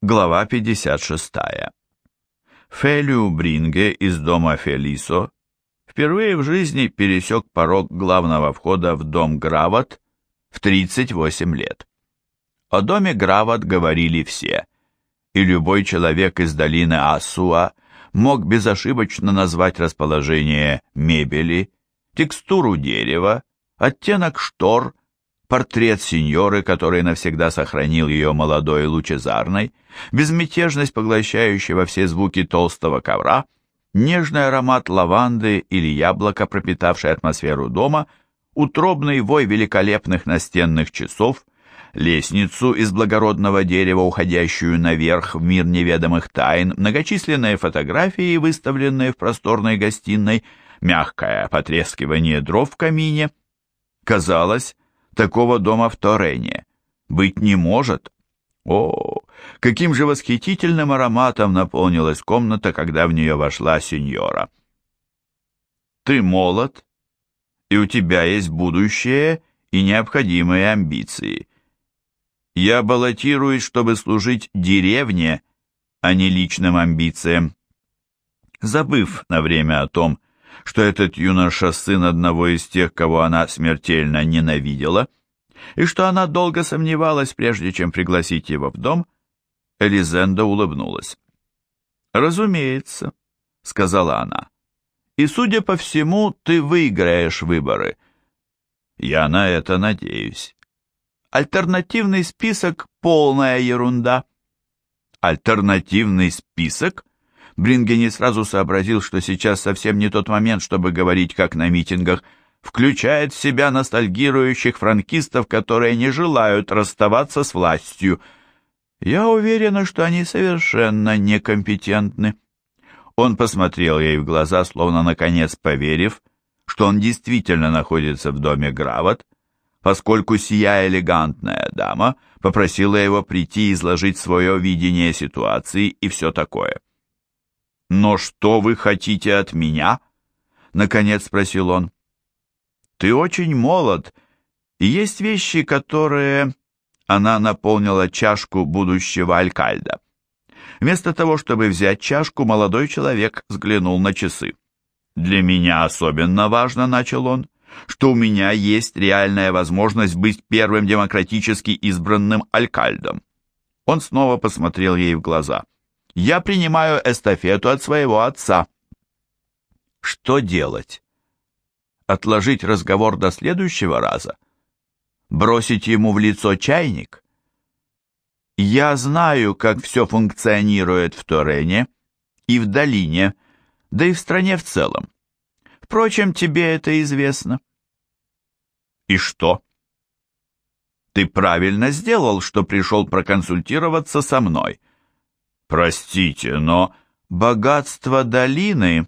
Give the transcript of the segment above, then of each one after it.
Глава 56. Фелиу Бринге из дома Фелисо впервые в жизни пересек порог главного входа в дом Грават в 38 лет. О доме Грават говорили все, и любой человек из долины Асуа мог безошибочно назвать расположение мебели, текстуру дерева, оттенок штор портрет сеньоры, который навсегда сохранил ее молодой и лучезарной, безмятежность поглощающего все звуки толстого ковра, нежный аромат лаванды или яблока, пропитавший атмосферу дома, утробный вой великолепных настенных часов, лестницу из благородного дерева, уходящую наверх в мир неведомых тайн, многочисленные фотографии, выставленные в просторной гостиной, мягкое потрескивание дров в камине. Казалось, Такого дома в Торене быть не может. О, каким же восхитительным ароматом наполнилась комната, когда в нее вошла сеньора. Ты молод, и у тебя есть будущее и необходимые амбиции. Я баллотируюсь, чтобы служить деревне, а не личным амбициям. Забыв на время о том, что этот юноша сын одного из тех, кого она смертельно ненавидела, и что она долго сомневалась, прежде чем пригласить его в дом, Элизенда улыбнулась. «Разумеется», — сказала она, — «и, судя по всему, ты выиграешь выборы». «Я на это надеюсь». «Альтернативный список — полная ерунда». «Альтернативный список?» Брингени сразу сообразил, что сейчас совсем не тот момент, чтобы говорить, как на митингах, включает в себя ностальгирующих франкистов, которые не желают расставаться с властью. Я уверена, что они совершенно некомпетентны. Он посмотрел ей в глаза, словно наконец поверив, что он действительно находится в доме Гравот, поскольку сия элегантная дама попросила его прийти и изложить свое видение ситуации и все такое. «Но что вы хотите от меня?» — наконец спросил он. «Ты очень молод, и есть вещи, которые...» Она наполнила чашку будущего алькальда. Вместо того, чтобы взять чашку, молодой человек взглянул на часы. «Для меня особенно важно», — начал он, «что у меня есть реальная возможность быть первым демократически избранным алькальдом». Он снова посмотрел ей в глаза. Я принимаю эстафету от своего отца. Что делать? Отложить разговор до следующего раза? Бросить ему в лицо чайник? Я знаю, как все функционирует в Торене и в долине, да и в стране в целом. Впрочем, тебе это известно. И что? Ты правильно сделал, что пришел проконсультироваться со мной. Простите, но богатство долины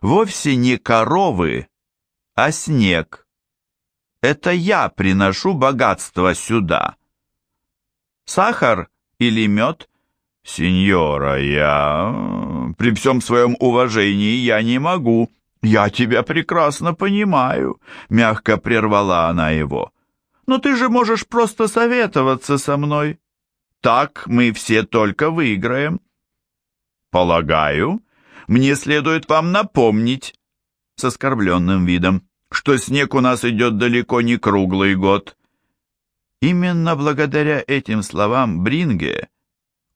вовсе не коровы, а снег. Это я приношу богатство сюда. Сахар или мед? Сеньора, я... При всем своем уважении я не могу. Я тебя прекрасно понимаю, мягко прервала она его. Но ты же можешь просто советоваться со мной. Так мы все только выиграем. Полагаю, мне следует вам напомнить, с оскорбленным видом, что снег у нас идет далеко не круглый год. Именно благодаря этим словам Бринге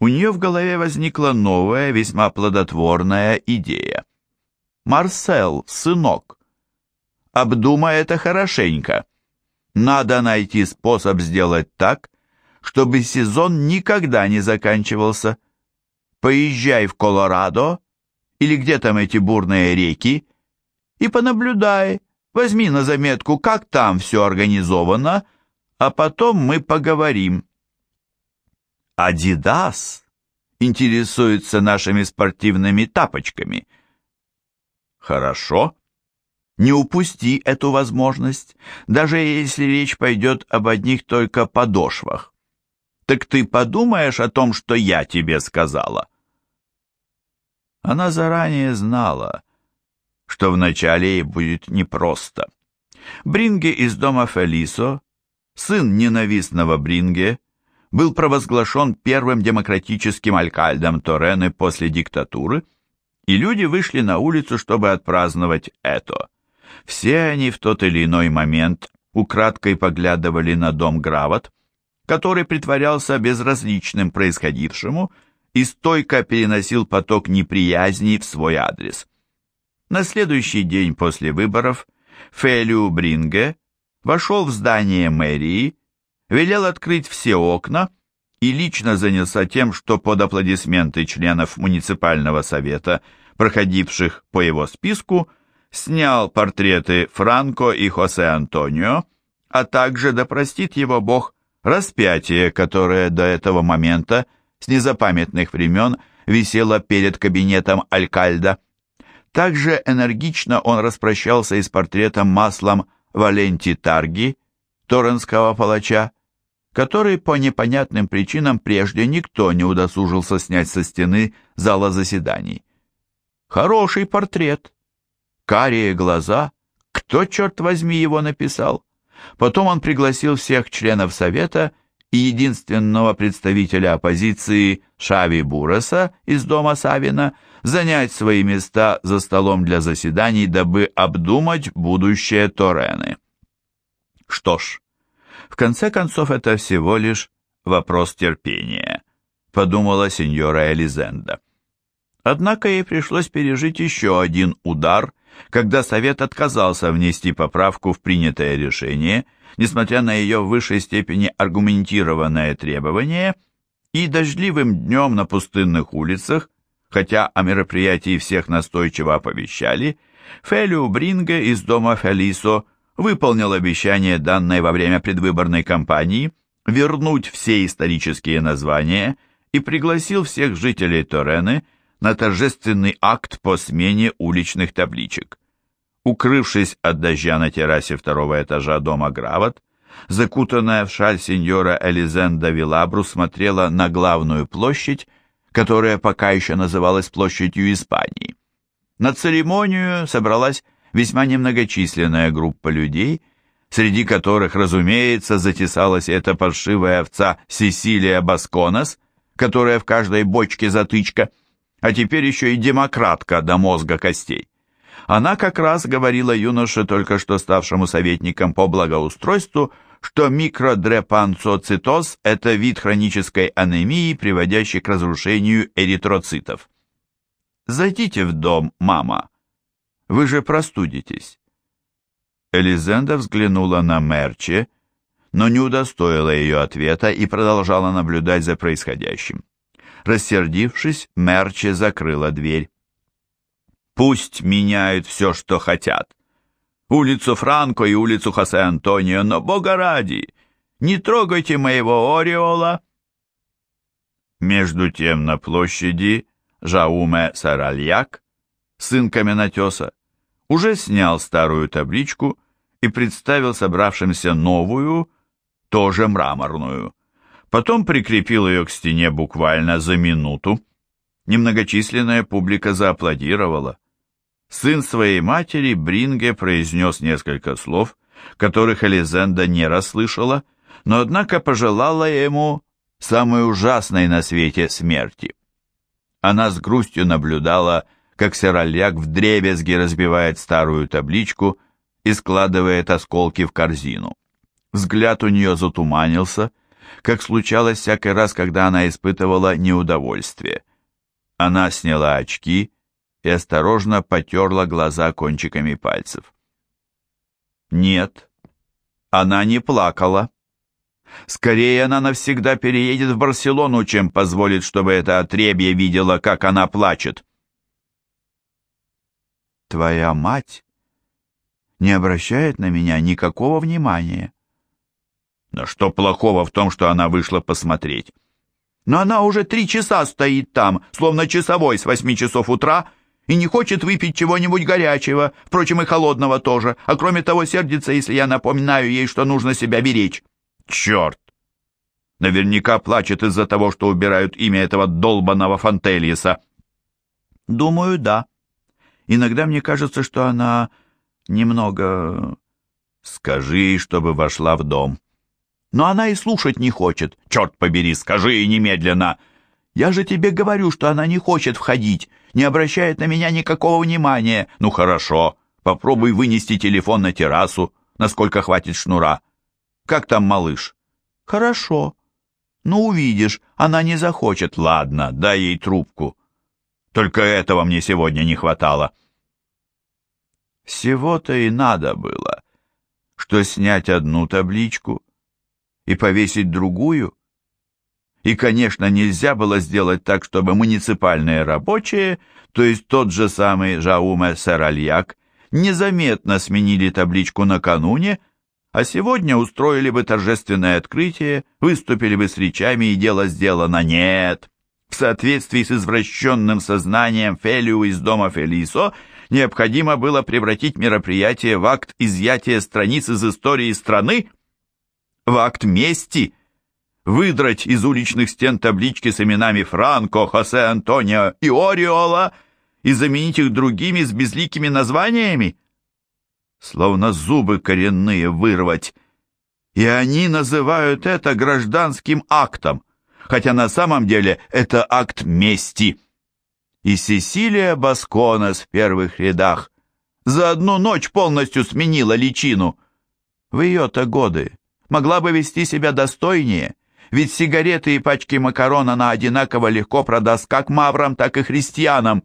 у нее в голове возникла новая, весьма плодотворная идея. «Марсел, сынок, обдумай это хорошенько. Надо найти способ сделать так, чтобы сезон никогда не заканчивался. Поезжай в Колорадо, или где там эти бурные реки, и понаблюдай, возьми на заметку, как там все организовано, а потом мы поговорим. Адидас интересуется нашими спортивными тапочками. Хорошо. Не упусти эту возможность, даже если речь пойдет об одних только подошвах. Так ты подумаешь о том, что я тебе сказала?» Она заранее знала, что вначале ей будет непросто. Бринге из дома Фелисо, сын ненавистного Бринге, был провозглашен первым демократическим алькальдом Торены после диктатуры, и люди вышли на улицу, чтобы отпраздновать это. Все они в тот или иной момент украдкой поглядывали на дом Грават, который притворялся безразличным происходившему и стойко переносил поток неприязни в свой адрес. На следующий день после выборов Фелю Бринге вошел в здание мэрии, велел открыть все окна и лично занялся тем, что под аплодисменты членов муниципального совета, проходивших по его списку, снял портреты Франко и Хосе Антонио, а также, да простит его Бог, распятие, которое до этого момента, с незапамятных времен, висело перед кабинетом Алькальда. Также энергично он распрощался и с портретом маслом Валенти Тарги, торренского палача, который по непонятным причинам прежде никто не удосужился снять со стены зала заседаний. Хороший портрет, карие глаза, кто, черт возьми, его написал? Потом он пригласил всех членов Совета и единственного представителя оппозиции Шави Буреса из дома Савина занять свои места за столом для заседаний, дабы обдумать будущее Торены. Что ж, в конце концов это всего лишь вопрос терпения, подумала сеньора Элизенда. Однако ей пришлось пережить еще один удар, когда Совет отказался внести поправку в принятое решение, несмотря на ее в высшей степени аргументированное требование, и дождливым днем на пустынных улицах, хотя о мероприятии всех настойчиво оповещали, Фелиу Бринге из дома Фелисо выполнил обещание, данное во время предвыборной кампании, вернуть все исторические названия и пригласил всех жителей Торены на торжественный акт по смене уличных табличек. Укрывшись от дождя на террасе второго этажа дома Грават, закутанная в шаль сеньора Элизенда Вилабру смотрела на главную площадь, которая пока еще называлась площадью Испании. На церемонию собралась весьма немногочисленная группа людей, среди которых, разумеется, затесалась эта паршивая овца Сесилия Басконос, которая в каждой бочке затычка – а теперь еще и демократка до мозга костей. Она как раз говорила юноше, только что ставшему советником по благоустройству, что микродрепанцоцитоз – это вид хронической анемии, приводящий к разрушению эритроцитов. «Зайдите в дом, мама. Вы же простудитесь». Элизенда взглянула на Мерче, но не удостоила ее ответа и продолжала наблюдать за происходящим. Рассердившись, Мерчи закрыла дверь. «Пусть меняют все, что хотят. Улицу Франко и улицу Хосе Антонио, но, бога ради, не трогайте моего ореола!» Между тем на площади Жауме Саральяк, сын каменотеса, уже снял старую табличку и представил собравшимся новую, тоже мраморную потом прикрепил ее к стене буквально за минуту. Немногочисленная публика зааплодировала. Сын своей матери Бринге произнес несколько слов, которых Элизенда не расслышала, но однако пожелала ему самой ужасной на свете смерти. Она с грустью наблюдала, как Серальяк вдребезги разбивает старую табличку и складывает осколки в корзину. Взгляд у нее затуманился, как случалось всякий раз, когда она испытывала неудовольствие. Она сняла очки и осторожно потерла глаза кончиками пальцев. Нет, она не плакала. Скорее она навсегда переедет в Барселону, чем позволит, чтобы это отребье видела, как она плачет. Твоя мать не обращает на меня никакого внимания. Но что плохого в том, что она вышла посмотреть? Но она уже три часа стоит там, словно часовой с восьми часов утра, и не хочет выпить чего-нибудь горячего, впрочем, и холодного тоже, а кроме того сердится, если я напоминаю ей, что нужно себя беречь. Черт! Наверняка плачет из-за того, что убирают имя этого долбанного Фантельеса. Думаю, да. Иногда мне кажется, что она немного... Скажи, чтобы вошла в дом. Но она и слушать не хочет. Черт побери, скажи ей немедленно. Я же тебе говорю, что она не хочет входить, не обращает на меня никакого внимания. Ну хорошо, попробуй вынести телефон на террасу, насколько хватит шнура. Как там малыш? Хорошо. Ну увидишь, она не захочет. Ладно, дай ей трубку. Только этого мне сегодня не хватало. Всего-то и надо было, что снять одну табличку и повесить другую. И, конечно, нельзя было сделать так, чтобы муниципальные рабочие, то есть тот же самый Жауме Серальяк, незаметно сменили табличку накануне, а сегодня устроили бы торжественное открытие, выступили бы с речами и дело сделано. Нет! В соответствии с извращенным сознанием Фелиу из дома Фелисо необходимо было превратить мероприятие в акт изъятия страниц из истории страны, в акт мести, выдрать из уличных стен таблички с именами Франко, Хосе Антонио и Ориола и заменить их другими с безликими названиями? Словно зубы коренные вырвать. И они называют это гражданским актом, хотя на самом деле это акт мести. И Сесилия Басконес в первых рядах за одну ночь полностью сменила личину. В ее-то годы могла бы вести себя достойнее, ведь сигареты и пачки макарон она одинаково легко продаст как маврам, так и христианам.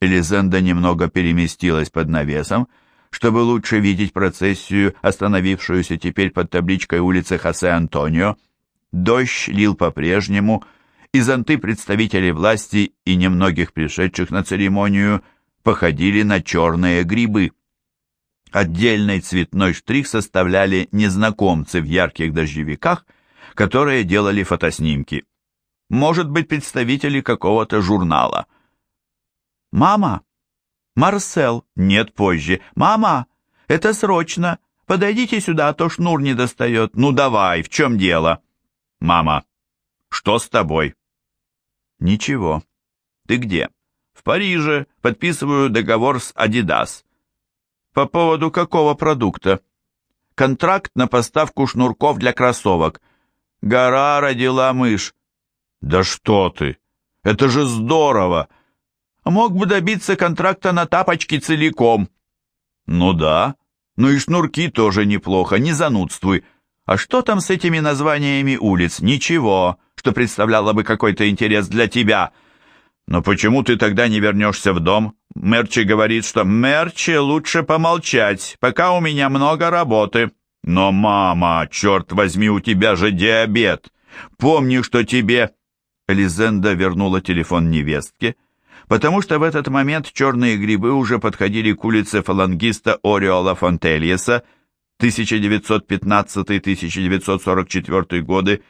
Элизенда немного переместилась под навесом, чтобы лучше видеть процессию, остановившуюся теперь под табличкой улицы Хосе Антонио. Дождь лил по-прежнему, и зонты представителей власти и немногих пришедших на церемонию походили на черные грибы. Отдельный цветной штрих составляли незнакомцы в ярких дождевиках, которые делали фотоснимки. Может быть, представители какого-то журнала. «Мама! Марсел! Нет, позже! Мама! Это срочно! Подойдите сюда, а то шнур не достает! Ну давай, в чем дело?» «Мама! Что с тобой?» «Ничего. Ты где?» «В Париже. Подписываю договор с Адидас. По поводу какого продукта? Контракт на поставку шнурков для кроссовок. Гора родила мышь. Да что ты! Это же здорово! Мог бы добиться контракта на тапочки целиком. Ну да. Ну и шнурки тоже неплохо, не занудствуй. А что там с этими названиями улиц? Ничего, что представляло бы какой-то интерес для тебя. Но почему ты тогда не вернешься в дом? Мерчи говорит, что Мерчи лучше помолчать, пока у меня много работы. Но, мама, черт возьми, у тебя же диабет. Помни, что тебе... Элизенда вернула телефон невестке, потому что в этот момент черные грибы уже подходили к улице фалангиста Ориола Фонтельеса 1915-1944 годы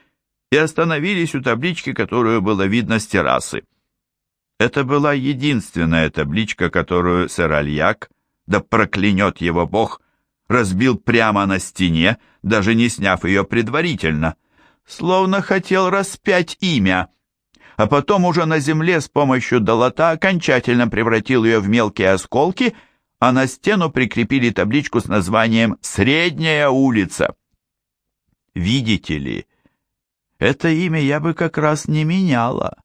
и остановились у таблички, которую было видно с террасы. Это была единственная табличка, которую сэр Альяк, да проклянет его бог, разбил прямо на стене, даже не сняв ее предварительно, словно хотел распять имя, а потом уже на земле с помощью долота окончательно превратил ее в мелкие осколки, а на стену прикрепили табличку с названием «Средняя улица». Видите ли, это имя я бы как раз не меняла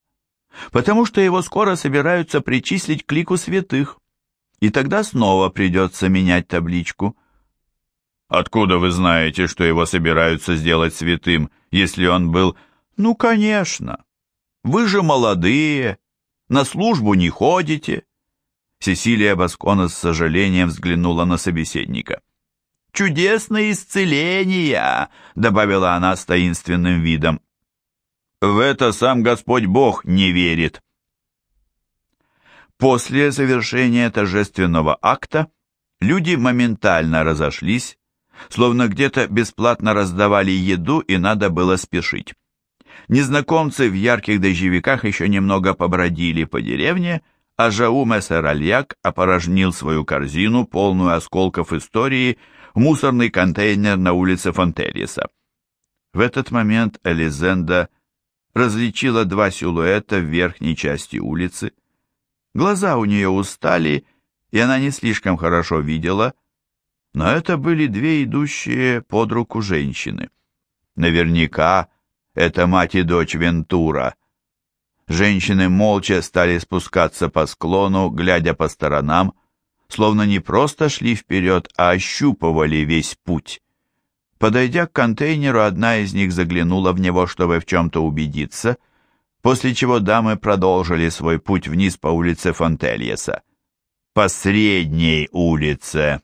потому что его скоро собираются причислить к лику святых, и тогда снова придется менять табличку. Откуда вы знаете, что его собираются сделать святым, если он был... Ну, конечно. Вы же молодые, на службу не ходите. Сесилия Баскона с сожалением взглянула на собеседника. «Чудесное исцеление!» — добавила она с таинственным видом. В это сам Господь Бог не верит. После завершения торжественного акта люди моментально разошлись, словно где-то бесплатно раздавали еду и надо было спешить. Незнакомцы в ярких дождевиках еще немного побродили по деревне, а Жауме Серальяк опорожнил свою корзину, полную осколков истории, в мусорный контейнер на улице Фонтельеса. В этот момент Элизенда различила два силуэта в верхней части улицы. Глаза у нее устали, и она не слишком хорошо видела, но это были две идущие под руку женщины. Наверняка это мать и дочь Вентура. Женщины молча стали спускаться по склону, глядя по сторонам, словно не просто шли вперед, а ощупывали весь путь. Подойдя к контейнеру, одна из них заглянула в него, чтобы в чем-то убедиться, после чего дамы продолжили свой путь вниз по улице Фонтельеса. По средней улице.